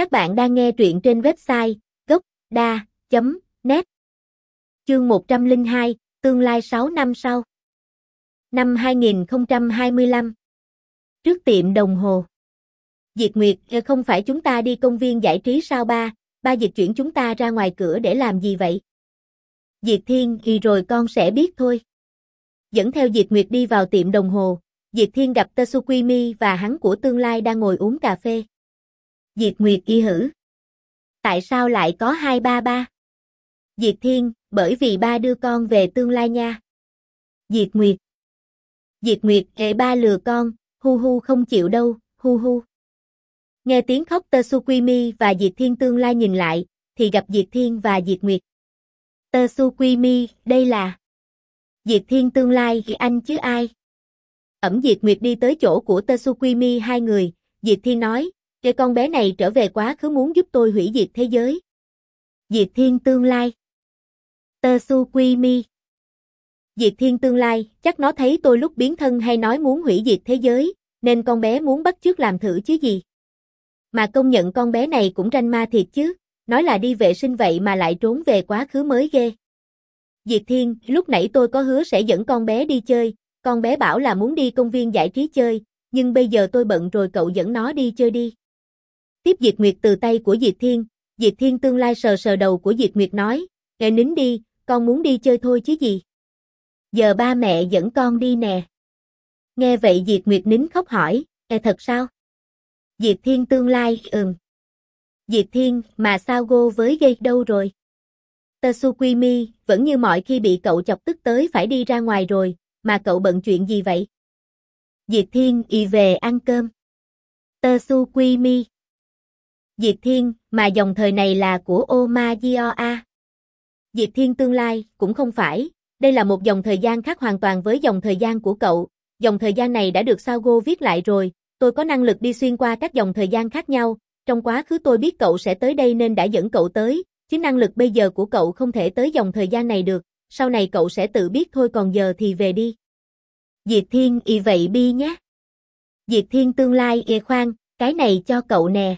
Các bạn đang nghe truyện trên website gốc.da.net Chương 102, tương lai 6 năm sau Năm 2025 Trước tiệm đồng hồ Diệt Nguyệt, ờ, không phải chúng ta đi công viên giải trí sao ba, ba dịch chuyển chúng ta ra ngoài cửa để làm gì vậy? Diệt Thiên, thì rồi con sẽ biết thôi. Dẫn theo Diệt Nguyệt đi vào tiệm đồng hồ, Diệt Thiên gặp Tsukimi và hắn của tương lai đang ngồi uống cà phê. Diệt Nguyệt y hử. Tại sao lại có hai ba ba? Diệt Thiên, bởi vì ba đưa con về tương lai nha. Diệt Nguyệt. Diệt Nguyệt, hệ ba lừa con, hu hu không chịu đâu, hu hu. Nghe tiếng khóc Tsukimi và Diệt Thiên tương lai nhìn lại, thì gặp Diệt Thiên và Diệt Nguyệt. Tsukimi, đây là... Diệt Thiên tương lai, anh chứ ai? Ẩm Diệt Nguyệt đi tới chỗ của Tsukimi hai người, Diệt Thiên nói, cái con bé này trở về quá khứ muốn giúp tôi hủy diệt thế giới. Diệt Thiên tương lai. Tsukimi. Diệt Thiên tương lai, chắc nó thấy tôi lúc biến thân hay nói muốn hủy diệt thế giới, nên con bé muốn bắt chước làm thử chứ gì. Mà công nhận con bé này cũng ranh ma thiệt chứ, nói là đi vệ sinh vậy mà lại trốn về quá khứ mới ghê. Diệt Thiên, lúc nãy tôi có hứa sẽ dẫn con bé đi chơi, con bé bảo là muốn đi công viên giải trí chơi, nhưng bây giờ tôi bận rồi cậu dẫn nó đi chơi đi. Tiếp Diệt Nguyệt từ tay của Diệt Thiên, Diệt Thiên tương lai sờ sờ đầu của Diệt Nguyệt nói, nghe nín đi, con muốn đi chơi thôi chứ gì. Giờ ba mẹ dẫn con đi nè. Nghe vậy Diệt Nguyệt nín khóc hỏi, nghe thật sao? Diệt Thiên tương lai, ừm. Diệt Thiên, mà sao gô với gây đâu rồi? Tsukimi, vẫn như mọi khi bị cậu chọc tức tới phải đi ra ngoài rồi, mà cậu bận chuyện gì vậy? Diệt Thiên, y về ăn cơm. Tsukimi. Diệt Thiên, mà dòng thời này là của Omagioa. Diệt Thiên tương lai, cũng không phải, đây là một dòng thời gian khác hoàn toàn với dòng thời gian của cậu, dòng thời gian này đã được Sago viết lại rồi, tôi có năng lực đi xuyên qua các dòng thời gian khác nhau, trong quá khứ tôi biết cậu sẽ tới đây nên đã dẫn cậu tới, chứ năng lực bây giờ của cậu không thể tới dòng thời gian này được, sau này cậu sẽ tự biết thôi còn giờ thì về đi. Diệt Thiên y vậy bi nhé. Diệt Thiên tương lai y khoan, cái này cho cậu nè.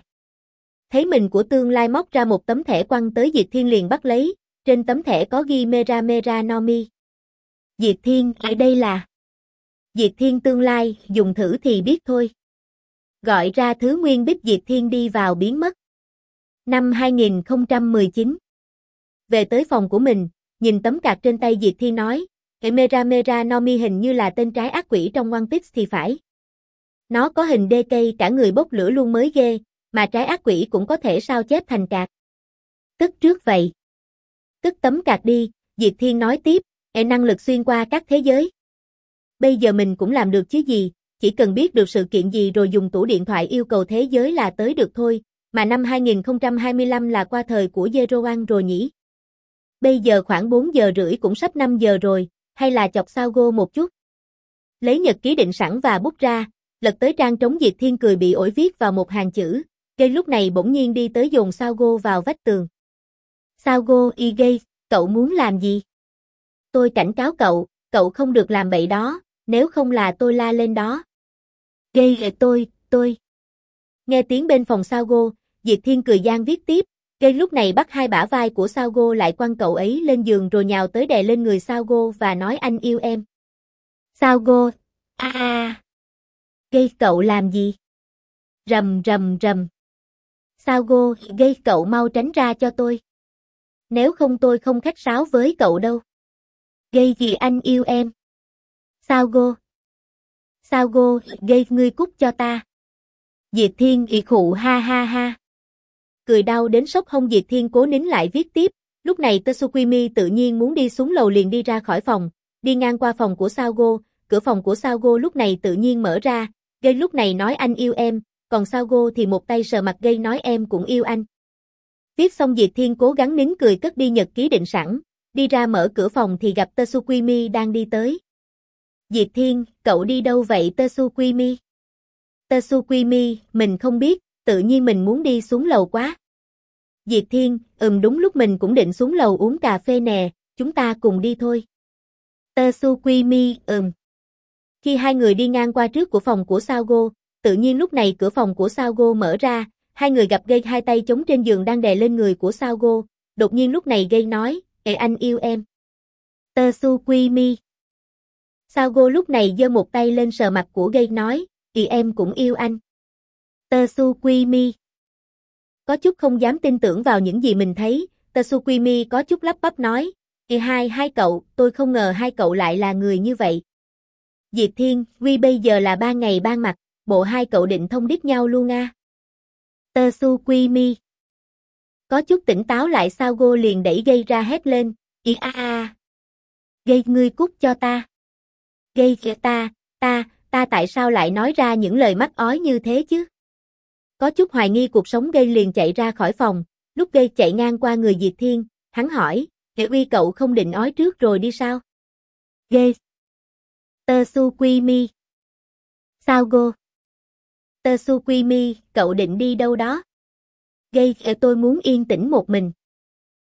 Thấy mình của tương lai móc ra một tấm thẻ quăng tới Diệt Thiên liền bắt lấy, trên tấm thẻ có ghi Mera Mera Nomi. Diệt Thiên, ở đây là... Diệt Thiên tương lai, dùng thử thì biết thôi. Gọi ra thứ nguyên bích Diệt Thiên đi vào biến mất. Năm 2019 Về tới phòng của mình, nhìn tấm cạc trên tay Diệt Thiên nói, Mera Mera Nomi hình như là tên trái ác quỷ trong One Piece thì phải. Nó có hình đê cây cả người bốc lửa luôn mới ghê, mà trái ác quỷ cũng có thể sao chép thành cạc. Tức trước vậy. Tức tấm cạc đi, Diệt Thiên nói tiếp, e năng lực xuyên qua các thế giới. Bây giờ mình cũng làm được chứ gì, chỉ cần biết được sự kiện gì rồi dùng tủ điện thoại yêu cầu thế giới là tới được thôi, mà năm 2025 là qua thời của Jeroan rồi nhỉ. Bây giờ khoảng 4 giờ rưỡi cũng sắp 5 giờ rồi, hay là chọc sao gô một chút. Lấy nhật ký định sẵn và bút ra, lật tới trang trống Diệt Thiên cười bị ổi viết vào một hàng chữ, gây lúc này bỗng nhiên đi tới dồn sao gô vào vách tường. Sao gô y gây, cậu muốn làm gì? Tôi cảnh cáo cậu, cậu không được làm bậy đó, nếu không là tôi la lên đó. Gây tôi, tôi. Nghe tiếng bên phòng sao gô, Diệt Thiên cười gian viết tiếp, Gây lúc này bắt hai bả vai của Sao lại quăng cậu ấy lên giường rồi nhào tới đè lên người Sao và nói anh yêu em. Sao Gô, a a. Gây cậu làm gì? Rầm rầm rầm. Sao gây cậu mau tránh ra cho tôi. Nếu không tôi không khách sáo với cậu đâu. Gây gì anh yêu em? Sao Sago, Sao gây ngươi cút cho ta. Diệt Thiên ị khụ ha ha ha cười đau đến sốc hông Diệt Thiên cố nín lại viết tiếp, lúc này Tsukimi tự nhiên muốn đi xuống lầu liền đi ra khỏi phòng, đi ngang qua phòng của Sago, cửa phòng của Sago lúc này tự nhiên mở ra, gây lúc này nói anh yêu em, còn sao go thì một tay sờ mặt gây nói em cũng yêu anh. Viết xong Diệt Thiên cố gắng nín cười cất đi nhật ký định sẵn, đi ra mở cửa phòng thì gặp Tetsukimi đang đi tới. Diệt Thiên, cậu đi đâu vậy Tetsukimi? Tetsukimi, mình không biết, tự nhiên mình muốn đi xuống lầu quá. Diệt Thiên, ừm đúng lúc mình cũng định xuống lầu uống cà phê nè, chúng ta cùng đi thôi. Tetsukimi, ừm. Khi hai người đi ngang qua trước của phòng của Sao tự nhiên lúc này cửa phòng của Sago mở ra, hai người gặp gây hai tay chống trên giường đang đè lên người của Sago, đột nhiên lúc này gây nói, Ê anh yêu em. Tơ su quy mi. Sago lúc này giơ một tay lên sờ mặt của gây nói, Ý em cũng yêu anh. Tơ su quy mi. Có chút không dám tin tưởng vào những gì mình thấy, Tơ su quy mi có chút lắp bắp nói, thì hai hai cậu, tôi không ngờ hai cậu lại là người như vậy. Diệt Thiên, Quy bây giờ là ba ngày ban mặt, bộ hai cậu định thông điệp nhau luôn à. Tơ su quy mi. Có chút tỉnh táo lại sao Gô liền đẩy gây ra hét lên, ý a a. Gây ngươi cút cho ta. Gây kìa ta, ta, ta tại sao lại nói ra những lời mắc ói như thế chứ? Có chút hoài nghi cuộc sống gây liền chạy ra khỏi phòng, lúc gây chạy ngang qua người Diệt Thiên, hắn hỏi, Hệ uy cậu không định ói trước rồi đi sao? gây. Tơ su quy mi. Sao gô. Tơ su quy mi, cậu định đi đâu đó? Gây tôi muốn yên tĩnh một mình.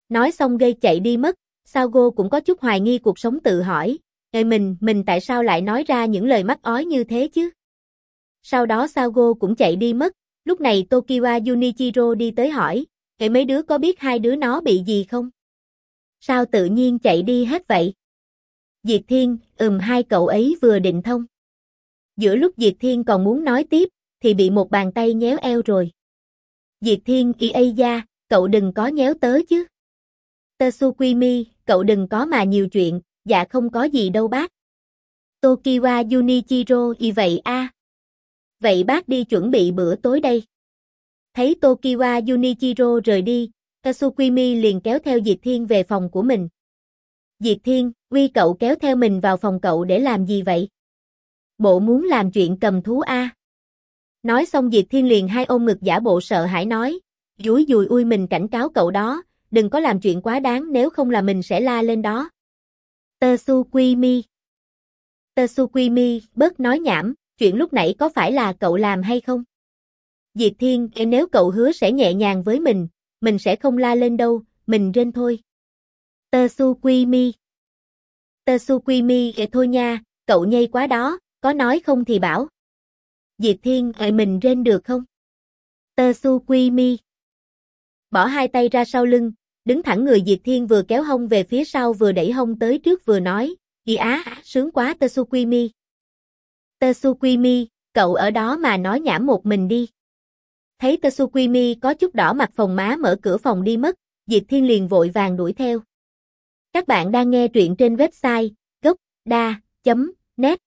Nói xong gây chạy đi mất, sao cũng có chút hoài nghi cuộc sống tự hỏi. Ê mình, mình tại sao lại nói ra những lời mắc ói như thế chứ? Sau đó Sago cũng chạy đi mất, lúc này Tokiwa Junichiro đi tới hỏi, Ê mấy đứa có biết hai đứa nó bị gì không? Sao tự nhiên chạy đi hết vậy? Diệt Thiên, ừm hai cậu ấy vừa định thông. Giữa lúc Diệt Thiên còn muốn nói tiếp, thì bị một bàn tay nhéo eo rồi. Diệt Thiên y ây da, cậu đừng có nhéo tớ chứ. Tơ su quy mi, cậu đừng có mà nhiều chuyện, dạ không có gì đâu bác. Tokiwa Junichiro y vậy a. Vậy bác đi chuẩn bị bữa tối đây. Thấy Tokiwa Junichiro rời đi, Tasukimi liền kéo theo Diệt Thiên về phòng của mình. Diệt Thiên, Uy cậu kéo theo mình vào phòng cậu để làm gì vậy? Bộ muốn làm chuyện cầm thú a. Nói xong Diệt Thiên liền hai ôm ngực giả bộ sợ hãi nói, dúi dùi ui mình cảnh cáo cậu đó, đừng có làm chuyện quá đáng nếu không là mình sẽ la lên đó. Tơ su quy mi. Tơ su quy mi, bớt nói nhảm, chuyện lúc nãy có phải là cậu làm hay không? Diệt Thiên, nếu cậu hứa sẽ nhẹ nhàng với mình, mình sẽ không la lên đâu, mình rên thôi. Tơ su quy mi. Tơ su quy mi thôi nha, cậu nhây quá đó, có nói không thì bảo. Diệt thiên ợi mình rên được không? Tơ su quy mi. Bỏ hai tay ra sau lưng, đứng thẳng người Diệt Thiên vừa kéo hông về phía sau vừa đẩy hông tới trước vừa nói, Ý á, sướng quá Tơ Su Quy Mi. Tơ Su Quy Mi, cậu ở đó mà nói nhảm một mình đi. Thấy Tsukimi có chút đỏ mặt phòng má mở cửa phòng đi mất, Diệt Thiên liền vội vàng đuổi theo. Các bạn đang nghe truyện trên website gocda.net